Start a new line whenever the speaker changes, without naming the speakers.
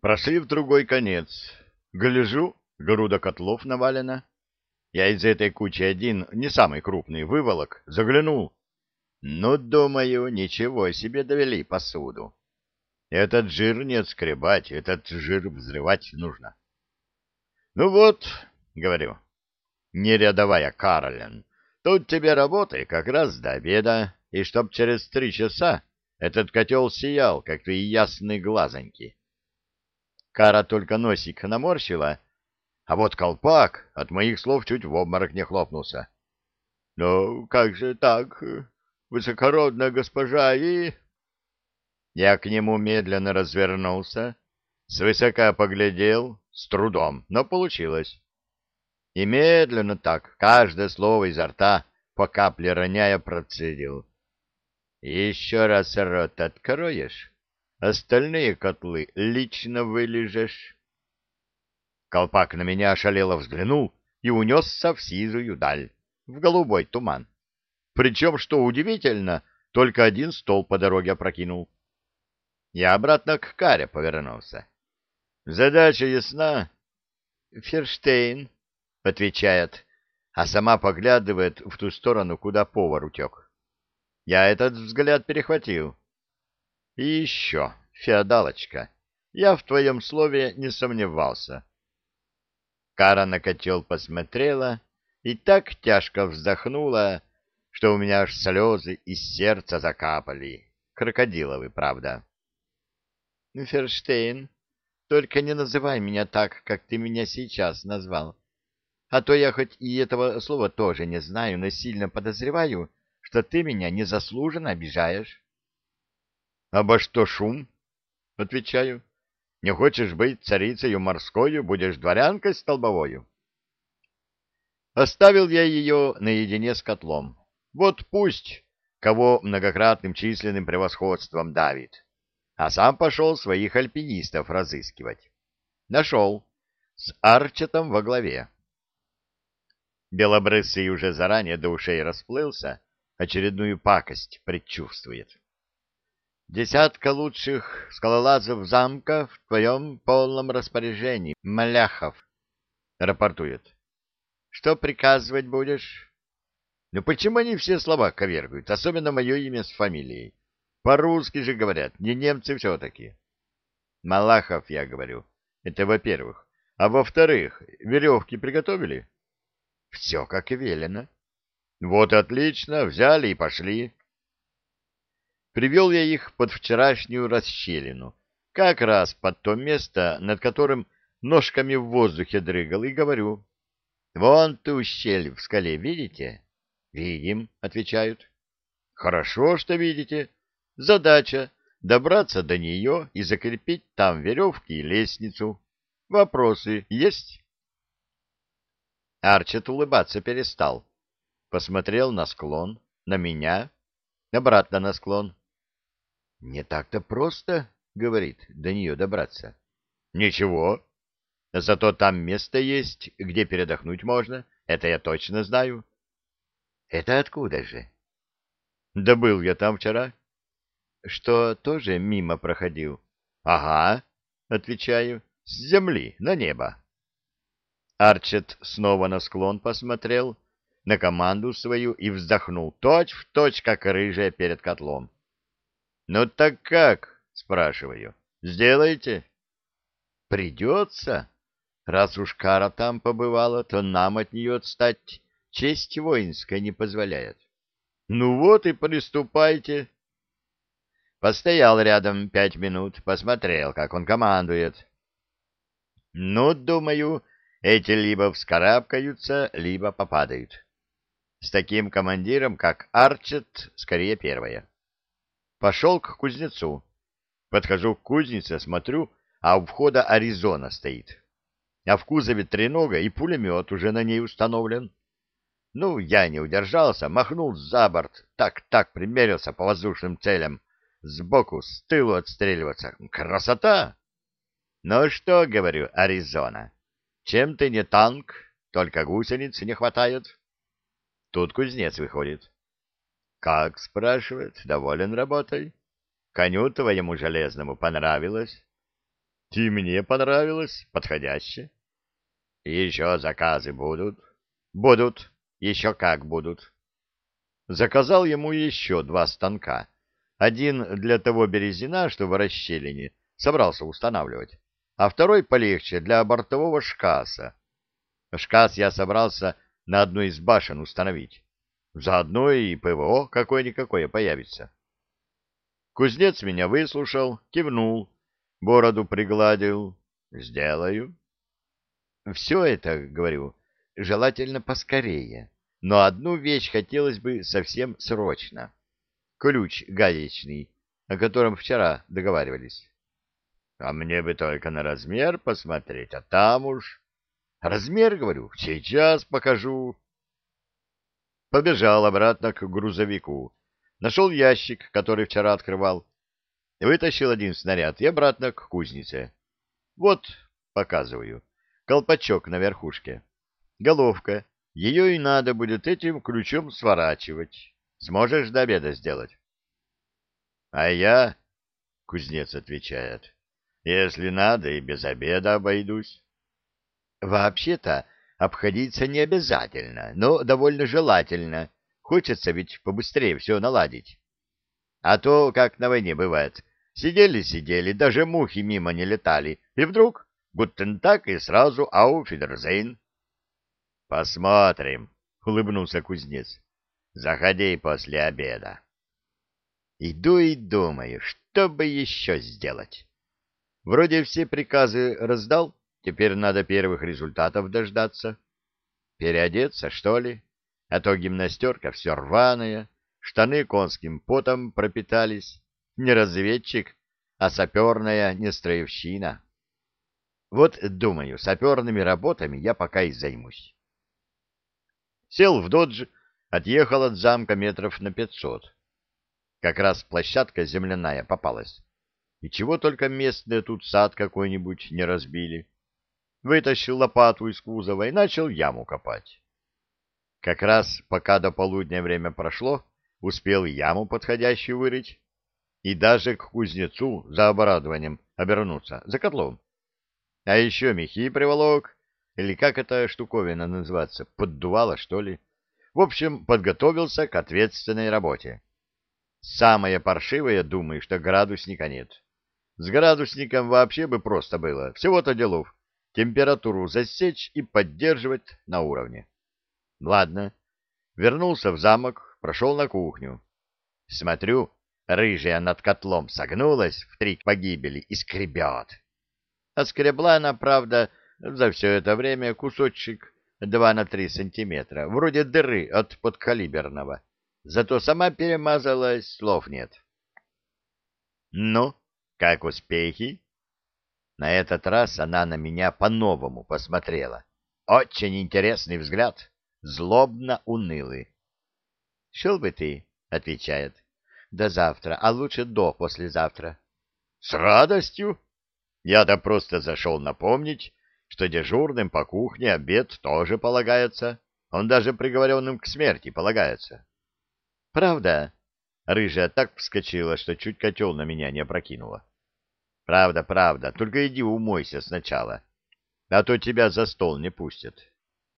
Прошли в другой конец. Гляжу, груда котлов навалена. Я из этой кучи один, не самый крупный, выволок, заглянул. Ну, думаю, ничего себе довели посуду. Этот жир не отскребать, этот жир взрывать нужно. Ну вот, говорю, не рядовая Каролин, тут тебе работай как раз до обеда, и чтоб через три часа этот котел сиял, как твои ясные глазоньки. Кара только носик наморщила, а вот колпак от моих слов чуть в обморок не хлопнулся. — Ну, как же так, высокородная госпожа и... Я к нему медленно развернулся, свысока поглядел, с трудом, но получилось. И медленно так, каждое слово изо рта, по капле роняя, процедил. Еще раз рот откроешь, остальные котлы лично вылежешь. Колпак на меня ошалело взглянул и унесся в сизую даль, в голубой туман. Причем, что удивительно, только один стол по дороге опрокинул. Я обратно к Каре повернулся. Задача ясна? Ферштейн, отвечает, а сама поглядывает в ту сторону, куда повар утек. Я этот взгляд перехватил. И еще, феодалочка, я в твоем слове не сомневался. Кара на котел посмотрела и так тяжко вздохнула, что у меня аж слезы из сердца закапали. Крокодиловы, правда. Ферштейн, только не называй меня так, как ты меня сейчас назвал. А то я хоть и этого слова тоже не знаю, но сильно подозреваю, что ты меня незаслуженно обижаешь. — Обо что шум? — отвечаю. — Не хочешь быть царицею морскою, будешь дворянкой столбовою? Оставил я ее наедине с котлом. Вот пусть, кого многократным численным превосходством давит. А сам пошел своих альпинистов разыскивать. Нашел. С Арчетом во главе. Белобрысый уже заранее до ушей расплылся, очередную пакость предчувствует. Десятка лучших скалолазов замка в твоем полном распоряжении, Маляхов, рапортует. Что приказывать будешь? Ну почему они все слова ковергают, особенно мое имя с фамилией? По-русски же говорят, не немцы все-таки. Малахов, я говорю, это во-первых. А во-вторых, веревки приготовили? Все как и велено. Вот отлично, взяли и пошли. Привел я их под вчерашнюю расщелину, как раз под то место, над которым ножками в воздухе дрыгал, и говорю, «Вон ту щель в скале видите?» «Видим», — отвечают. «Хорошо, что видите. Задача — добраться до нее и закрепить там веревки и лестницу. Вопросы есть?» Арчет улыбаться перестал посмотрел на склон, на меня, обратно на склон. — Не так-то просто, — говорит, — до нее добраться. — Ничего. Зато там место есть, где передохнуть можно. Это я точно знаю. — Это откуда же? — Да был я там вчера. — Что, тоже мимо проходил? — Ага, — отвечаю, — с земли на небо. Арчет снова на склон посмотрел, на команду свою и вздохнул, точь в точь, как рыжая перед котлом. — Ну так как? — спрашиваю. — Сделаете? — Придется. Раз уж кара там побывала, то нам от нее отстать честь воинская не позволяет. — Ну вот и приступайте. Постоял рядом пять минут, посмотрел, как он командует. Ну, думаю, эти либо вскарабкаются, либо попадают. С таким командиром, как Арчет, скорее первое. Пошел к кузнецу. Подхожу к кузнице, смотрю, а у входа Аризона стоит. А в кузове тренога и пулемет уже на ней установлен. Ну, я не удержался, махнул за борт, так-так примерился по воздушным целям. Сбоку, с тылу отстреливаться. Красота! Ну что, говорю, Аризона, чем ты не танк, только гусениц не хватает? Тут кузнец выходит. «Как?» — спрашивает. «Доволен работой?» «Коню твоему железному понравилось?» И мне понравилось, подходяще. Еще заказы будут? Будут, еще как будут. Заказал ему еще два станка. Один для того березина, что в расщелине, собрался устанавливать, а второй полегче для бортового шкаса. Шкас я собрался на одной из башен установить. Заодно и ПВО какое-никакое появится. Кузнец меня выслушал, кивнул, бороду пригладил. Сделаю. Все это, говорю, желательно поскорее, но одну вещь хотелось бы совсем срочно. Ключ гаечный, о котором вчера договаривались. А мне бы только на размер посмотреть, а там уж... Размер, говорю, сейчас покажу. Побежал обратно к грузовику. Нашел ящик, который вчера открывал. Вытащил один снаряд и обратно к кузнице. Вот, показываю, колпачок на верхушке. Головка. Ее и надо будет этим ключом сворачивать. Сможешь до обеда сделать? — А я, — кузнец отвечает, — если надо, и без обеда обойдусь. — Вообще-то обходиться не обязательно, но довольно желательно. Хочется ведь побыстрее все наладить. А то, как на войне бывает, сидели-сидели, даже мухи мимо не летали, и вдруг гутен так и сразу ауфидерзейн. — Посмотрим, — улыбнулся кузнец. — Заходи после обеда. Иду и думаю, что бы еще сделать. Вроде все приказы раздал, теперь надо первых результатов дождаться. Переодеться, что ли? А то гимнастерка все рваная, штаны конским потом пропитались. Не разведчик, а саперная нестроевщина. Вот, думаю, саперными работами я пока и займусь. Сел в додж, отъехал от замка метров на пятьсот. Как раз площадка земляная попалась. И чего только местные тут сад какой-нибудь не разбили. Вытащил лопату из кузова и начал яму копать. Как раз пока до полудня время прошло, успел яму подходящую вырыть и даже к кузнецу за оборудованием обернуться, за котлом. А еще мехи приволок, или как эта штуковина называется, поддувало, что ли. В общем, подготовился к ответственной работе. Самое паршивое, думаю, что градусника нет. С градусником вообще бы просто было. Всего-то делов. Температуру засечь и поддерживать на уровне. Ладно. Вернулся в замок, прошел на кухню. Смотрю, рыжая над котлом согнулась в три погибели и скребет. А скребла она, правда, за все это время кусочек два на три сантиметра, вроде дыры от подкалиберного. Зато сама перемазалась, слов нет. Ну, как успехи? На этот раз она на меня по-новому посмотрела. Очень интересный взгляд, злобно унылый. — Шел бы ты, — отвечает, — до завтра, а лучше до послезавтра. — С радостью. Я-то просто зашел напомнить, что дежурным по кухне обед тоже полагается. Он даже приговоренным к смерти полагается. Правда? Рыжая так вскочила, что чуть котел на меня не опрокинула. Правда, правда, только иди умойся сначала, а то тебя за стол не пустят.